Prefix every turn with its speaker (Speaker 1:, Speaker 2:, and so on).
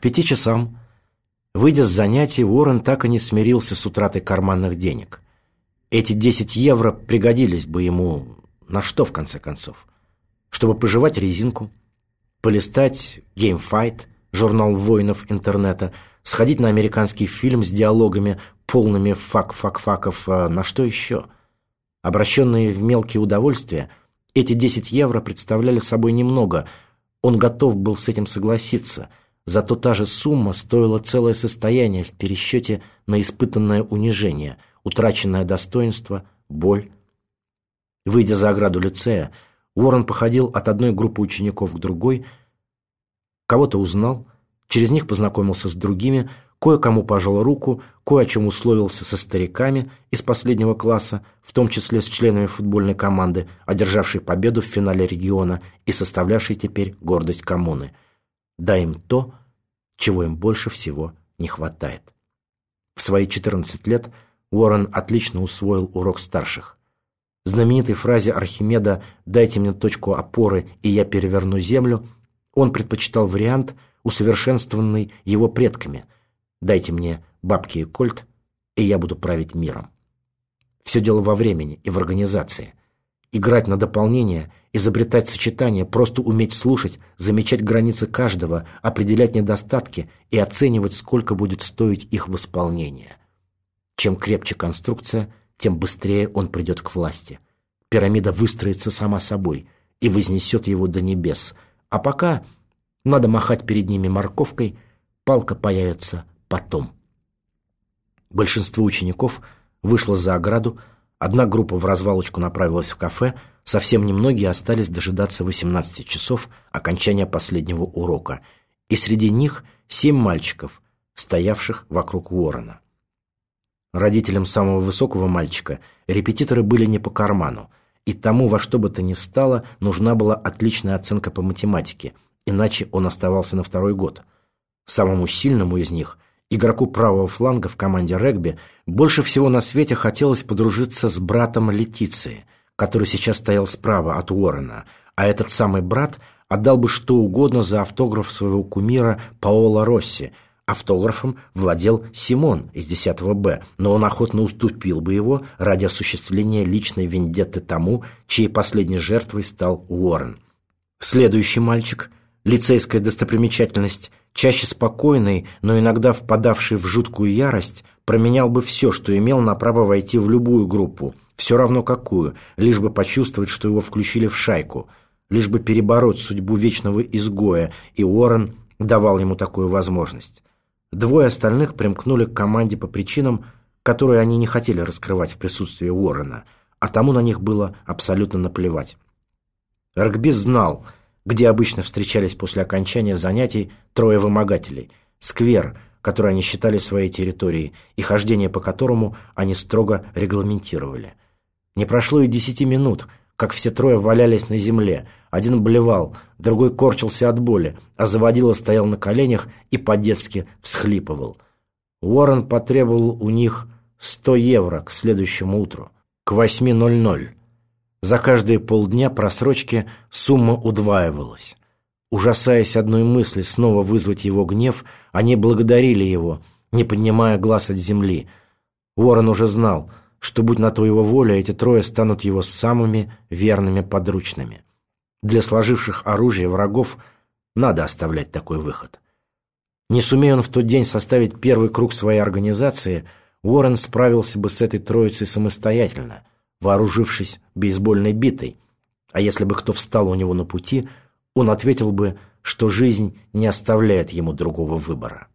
Speaker 1: пяти часам, выйдя с занятий, Уоррен так и не смирился с утратой карманных денег. Эти 10 евро пригодились бы ему на что, в конце концов? Чтобы пожевать резинку, полистать Gamefight, журнал воинов интернета, сходить на американский фильм с диалогами, полными fuck-fuck-fuck ов, а на что еще? Обращенные в мелкие удовольствия, эти 10 евро представляли собой немного. Он готов был с этим согласиться, зато та же сумма стоила целое состояние в пересчете на испытанное унижение, утраченное достоинство, боль. Выйдя за ограду лицея, Уоррен походил от одной группы учеников к другой, кого-то узнал, через них познакомился с другими, кое-кому пожал руку, кое о чем условился со стариками из последнего класса, в том числе с членами футбольной команды, одержавшей победу в финале региона и составлявшей теперь гордость коммуны. Дай им то, чего им больше всего не хватает. В свои 14 лет Уоррен отлично усвоил урок старших. Знаменитой фразе Архимеда «дайте мне точку опоры, и я переверну землю» он предпочитал вариант, усовершенствованный его предками «дайте мне бабки и кольт, и я буду править миром». Все дело во времени и в организации. Играть на дополнение, изобретать сочетания, просто уметь слушать, замечать границы каждого, определять недостатки и оценивать, сколько будет стоить их восполнение. Чем крепче конструкция – тем быстрее он придет к власти. Пирамида выстроится сама собой и вознесет его до небес. А пока надо махать перед ними морковкой, палка появится потом. Большинство учеников вышло за ограду, одна группа в развалочку направилась в кафе, совсем немногие остались дожидаться 18 часов окончания последнего урока, и среди них семь мальчиков, стоявших вокруг Уоррена. Родителям самого высокого мальчика репетиторы были не по карману, и тому во что бы то ни стало нужна была отличная оценка по математике, иначе он оставался на второй год. Самому сильному из них, игроку правого фланга в команде регби, больше всего на свете хотелось подружиться с братом Летиции, который сейчас стоял справа от Уоррена, а этот самый брат отдал бы что угодно за автограф своего кумира Паола Росси – Автографом владел Симон из 10 Б, но он охотно уступил бы его ради осуществления личной вендетты тому, чьей последней жертвой стал Уоррен. Следующий мальчик, лицейская достопримечательность, чаще спокойный, но иногда впадавший в жуткую ярость, променял бы все, что имел на право войти в любую группу, все равно какую, лишь бы почувствовать, что его включили в шайку, лишь бы перебороть судьбу вечного изгоя, и Уоррен давал ему такую возможность. Двое остальных примкнули к команде по причинам, которые они не хотели раскрывать в присутствии Уоррена, а тому на них было абсолютно наплевать. Рогби знал, где обычно встречались после окончания занятий трое вымогателей. Сквер, который они считали своей территорией, и хождение по которому они строго регламентировали. Не прошло и десяти минут, как все трое валялись на земле – один блевал, другой корчился от боли, а заводила стоял на коленях и по-детски всхлипывал. Уоррен потребовал у них 100 евро к следующему утру, к 8.00. За каждые полдня просрочки сумма удваивалась. Ужасаясь одной мысли снова вызвать его гнев, они благодарили его, не поднимая глаз от земли. Уоррен уже знал, что, будь на то его воля, эти трое станут его самыми верными подручными. Для сложивших оружие врагов надо оставлять такой выход. Не сумея он в тот день составить первый круг своей организации, Уоррен справился бы с этой троицей самостоятельно, вооружившись бейсбольной битой, а если бы кто встал у него на пути, он ответил бы, что жизнь не оставляет ему другого выбора.